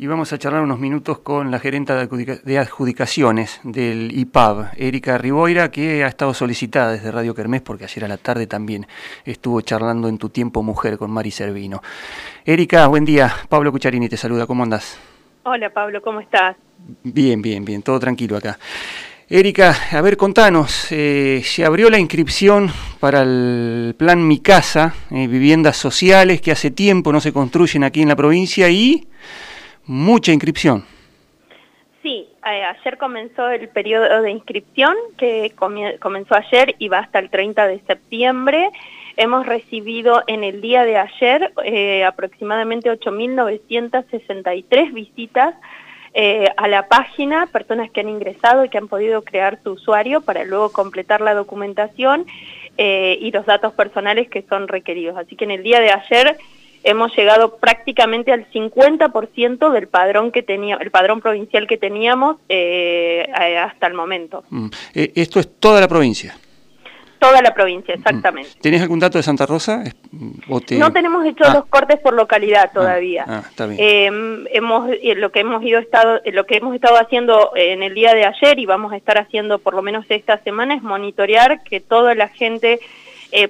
Y vamos a charlar unos minutos con la gerenta de adjudicaciones del IPAB, Erika Riboira, que ha estado solicitada desde Radio Kermés, porque ayer a la tarde también estuvo charlando en Tu Tiempo Mujer con Mari Servino. Erika, buen día. Pablo Cucharini te saluda. ¿Cómo andás? Hola Pablo, ¿cómo estás? Bien, bien, bien. Todo tranquilo acá. Erika, a ver, contanos, eh, se abrió la inscripción para el plan Mi Casa, eh, viviendas sociales que hace tiempo no se construyen aquí en la provincia y mucha inscripción. Sí, eh, ayer comenzó el periodo de inscripción que comenzó ayer y va hasta el 30 de septiembre. Hemos recibido en el día de ayer eh, aproximadamente 8.963 visitas eh, a la página, personas que han ingresado y que han podido crear su usuario para luego completar la documentación y los datos personales que son requeridos. Así que en el día de ayer hemos llegado prácticamente al 50% del padrón que tenía, el padrón provincial que teníamos eh, hasta el momento. Mm. Eh, ¿Esto es toda la provincia? Toda la provincia, mm. exactamente. ¿Tenés algún dato de Santa Rosa? No tenemos hecho ah. los cortes por localidad ah, todavía. Ah, está bien. Em, hemos, eh, lo que hemos ido estado, lo que hemos estado haciendo en el día de ayer y vamos a estar haciendo por lo menos esta semana es monitorear que toda la gente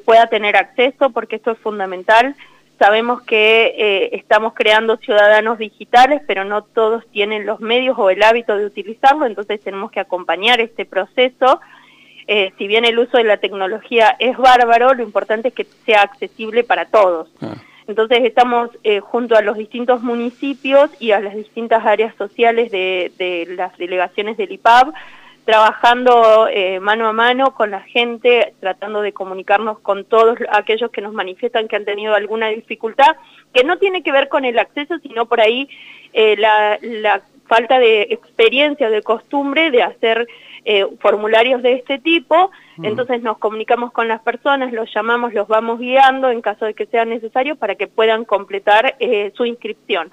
pueda tener acceso, porque esto es fundamental. Sabemos que eh, estamos creando ciudadanos digitales, pero no todos tienen los medios o el hábito de utilizarlo, entonces tenemos que acompañar este proceso. Eh, si bien el uso de la tecnología es bárbaro, lo importante es que sea accesible para todos. Ah. Entonces estamos eh, junto a los distintos municipios y a las distintas áreas sociales de, de las delegaciones del IPAB, trabajando eh, mano a mano con la gente, tratando de comunicarnos con todos aquellos que nos manifiestan que han tenido alguna dificultad, que no tiene que ver con el acceso, sino por ahí eh, la, falta de experiencia, de costumbre de hacer eh, formularios de este tipo, mm. entonces nos comunicamos con las personas, los llamamos, los vamos guiando en caso de que sea necesario para que puedan completar su inscripción.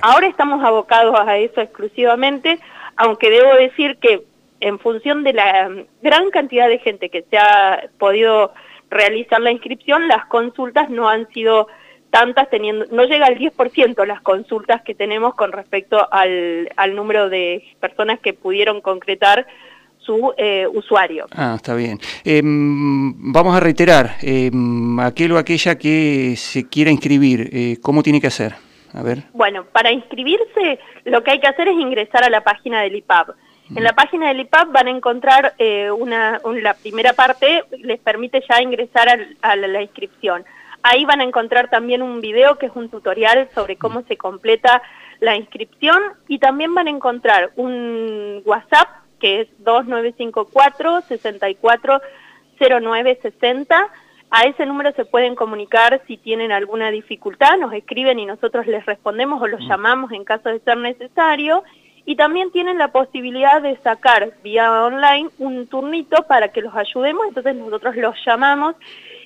Ahora estamos abocados a eso exclusivamente, aunque debo decir que en función de la gran cantidad de gente que se ha podido realizar la inscripción, las consultas no han sido tantas, teniendo no llega al 10% las consultas que tenemos con respecto al, al número de personas que pudieron concretar su eh, usuario. Ah, está bien. Em, vamos a reiterar, eh, aquel o aquella que se quiera inscribir, eh, ¿cómo tiene que hacer? A ver. Bueno, para inscribirse lo que hay que hacer es ingresar a la página del IPAB. En la página del IPAP van a encontrar eh, una, la primera parte, les permite ya ingresar a la, inscripción. Ahí van a encontrar también un video que es un tutorial sobre cómo se completa la inscripción y también van a encontrar un WhatsApp que es 2954 640960. A ese número se pueden comunicar si tienen alguna dificultad, nos escriben y nosotros les respondemos o los mm. llamamos en caso de ser necesario y también tienen la posibilidad de sacar vía online un turnito para que los ayudemos, entonces nosotros los llamamos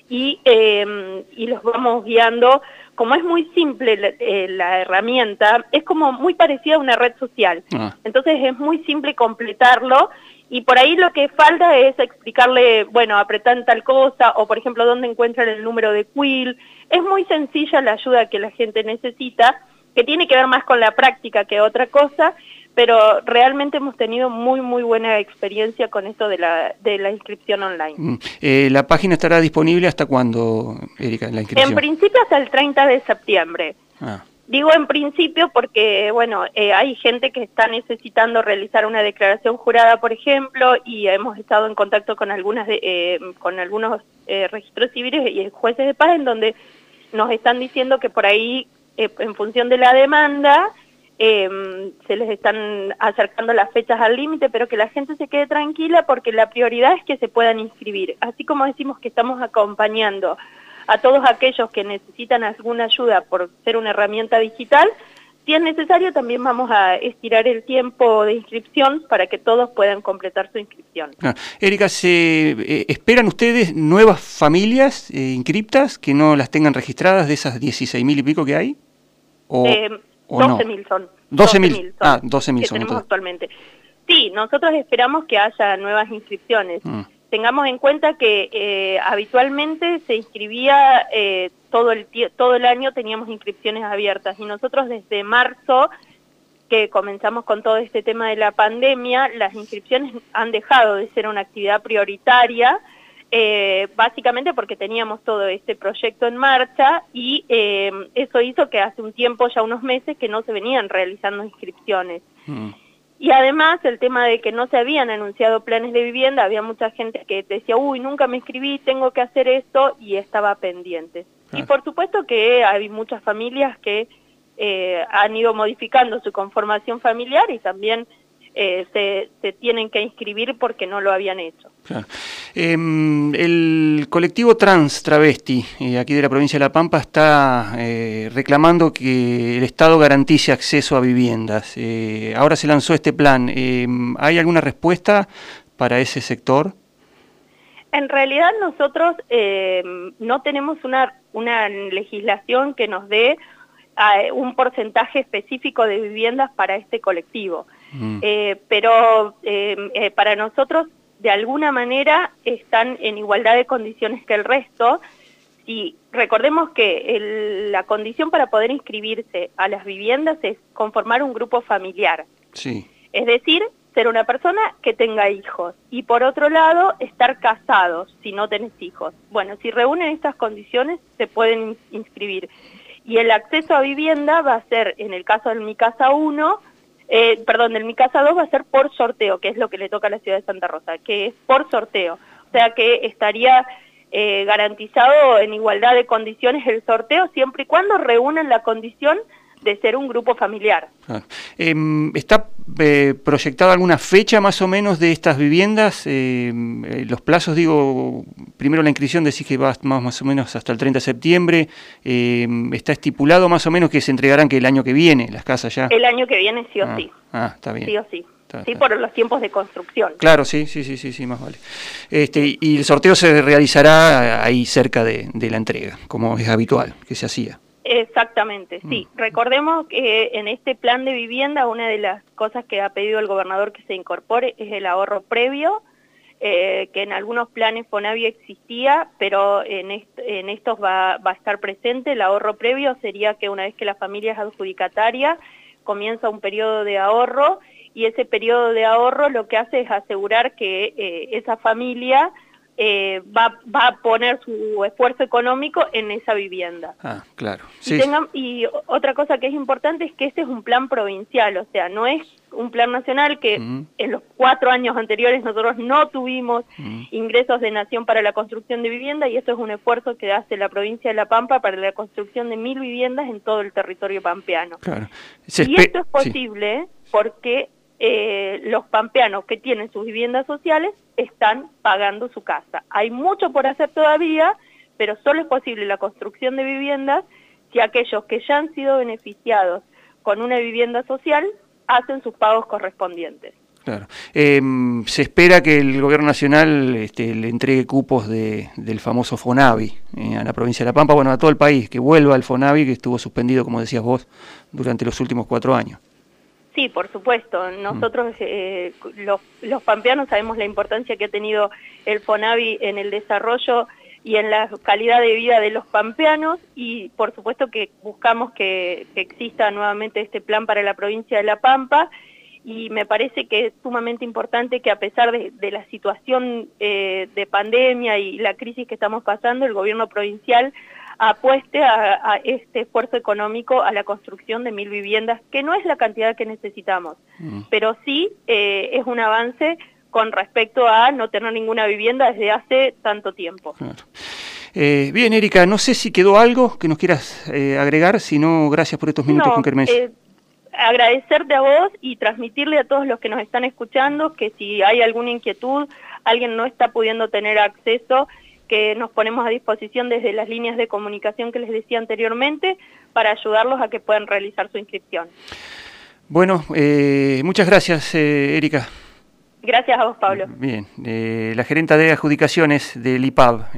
y, eh, y los vamos guiando. Como es muy simple la, eh, herramienta, es como muy parecida a una red social. Ah. Entonces es muy simple completarlo y por ahí lo que falta es explicarle, bueno, apretar tal cosa o por ejemplo dónde encuentran el número de quill. Es muy sencilla la ayuda que la gente necesita, que tiene que ver más con la práctica que otra cosa pero realmente hemos tenido muy, muy buena experiencia con esto de la, de la inscripción online. Mm. Eh, ¿La página estará disponible hasta cuándo, Erika, la inscripción? En principio hasta el 30 de septiembre. Ah. Digo en principio porque, bueno, eh, hay gente que está necesitando realizar una declaración jurada, por ejemplo, y hemos estado en contacto con, algunas de, eh, con algunos registros civiles y jueces de paz en donde nos están diciendo que por ahí, en función de la demanda, eh, se les están acercando las fechas al límite, pero que la gente se quede tranquila porque la prioridad es que se puedan inscribir. Así como decimos que estamos acompañando a todos aquellos que necesitan alguna ayuda por ser una herramienta digital, si es necesario también vamos a estirar el tiempo de inscripción para que todos puedan completar su inscripción. Ah, Erika, ¿se, eh, ¿esperan ustedes nuevas familias eh, inscriptas que no las tengan registradas de esas 16.000 y pico que hay? ¿O... Eh, 12.000 son. 12.000 ah, 12 son. tenemos actualmente. Sí, nosotros esperamos que haya nuevas inscripciones. Mm. Tengamos en cuenta que eh, habitualmente se inscribía eh, todo, el todo el año, teníamos inscripciones abiertas y nosotros desde marzo que comenzamos con todo este tema de la pandemia, las inscripciones han dejado de ser una actividad prioritaria, eh, básicamente porque teníamos todo este proyecto en marcha y eh, eso hizo que hace un tiempo, ya unos meses, que no se venían realizando inscripciones. Mm. Y además el tema de que no se habían anunciado planes de vivienda, había mucha gente que decía, uy, nunca me inscribí, tengo que hacer esto, y estaba pendiente. Y por supuesto que hay muchas familias que eh, han ido modificando su conformación familiar y también eh, se, tienen que inscribir porque no lo habían hecho. Em, el colectivo trans travesti eh, aquí de la provincia de La Pampa está reclamando que el Estado garantice acceso a viviendas. ahora se lanzó este plan. Em, ¿Hay alguna respuesta para ese sector? En realidad nosotros no tenemos una, una legislación que nos dé un porcentaje específico de viviendas para este colectivo. Mm. Eh, pero eh, eh, para nosotros, de alguna manera, están en igualdad de condiciones que el resto. Y recordemos que la condición para poder inscribirse a las viviendas es conformar un grupo familiar. Sí. Es decir, ser una persona que tenga hijos. Y por otro lado, estar casados si no tenés hijos. Bueno, si reúnen estas condiciones, se pueden inscribir. Y el acceso a vivienda va a ser, en el caso del Mi Casa 1, eh, perdón, del Mi Casa 2 va a ser por sorteo, que es lo que le toca a la ciudad de Santa Rosa, que es por sorteo. O sea que estaría eh, garantizado en igualdad de condiciones el sorteo siempre y cuando reúnan la condición de ser un grupo familiar. Ah. Em, ¿Está eh, proyectada alguna fecha más o menos de estas viviendas? Em, eh, los plazos, digo, primero la inscripción decís que va más, más o menos hasta el 30 de septiembre. Em, ¿Está estipulado más o menos que se entregarán que el año que viene las casas ya? El año que viene sí o ah, sí. Ah, está bien. Sí o sí. sí, por los tiempos de construcción. Claro, sí, sí, sí, sí, sí más vale. Este, y el sorteo se realizará ahí cerca de la entrega, como es habitual, que se hacía. Exactamente, sí. Mm. Recordemos que en este plan de vivienda una de las cosas que ha pedido el gobernador que se incorpore es el ahorro previo, eh, que en algunos planes FONAVI existía, pero en, en estos va, va, a estar presente. El ahorro previo sería que una vez que la familia es adjudicataria, comienza un periodo de ahorro y ese periodo de ahorro lo que hace es asegurar que eh, esa familia eh, va, va, a poner su esfuerzo económico en esa vivienda. Ah, claro. Sí. Y, otra cosa que es importante es que este es un plan provincial, o sea, no es un plan nacional que en los cuatro años anteriores nosotros no tuvimos ingresos de nación para la construcción de vivienda y esto es un esfuerzo que hace la provincia de La Pampa para la construcción de mil viviendas en todo el territorio pampeano. Claro. y esto es posible porque eh, los pampeanos que tienen sus viviendas sociales están pagando su casa. Hay mucho por hacer todavía, pero solo es posible la construcción de viviendas si aquellos que ya han sido beneficiados con una vivienda social hacen sus pagos correspondientes. Claro. Em, se espera que el gobierno nacional este, le entregue cupos de, del famoso FONAVI eh, a la provincia de La Pampa, bueno, a todo el país, que vuelva al FONAVI que estuvo suspendido, como decías vos, durante los últimos cuatro años. Sí, por supuesto. Nosotros, eh, los, los pampeanos, sabemos la importancia que ha tenido el FONAVI en el desarrollo y en la calidad de vida de los pampeanos y por supuesto que buscamos que, exista nuevamente este plan para la provincia de La Pampa y me parece que es sumamente importante que a pesar de, la situación eh, de pandemia y la crisis que estamos pasando, el gobierno provincial apueste a, este esfuerzo económico a la construcción de mil viviendas, que no es la cantidad que necesitamos, mm. pero sí eh, es un avance con respecto a no tener ninguna vivienda desde hace tanto tiempo. Eh, bien, Erika, no sé si quedó algo que nos quieras eh, agregar, si no, gracias por estos minutos con Kermés. agradecerte a vos y transmitirle a todos los que nos están escuchando que si hay alguna inquietud, alguien no está pudiendo tener acceso, que nos ponemos a disposición desde las líneas de comunicación que les decía anteriormente para ayudarlos a que puedan realizar su inscripción. Bueno, eh, muchas gracias, eh, Erika. Gracias a vos, Pablo. Bien, eh, la gerenta de adjudicaciones del IPAB.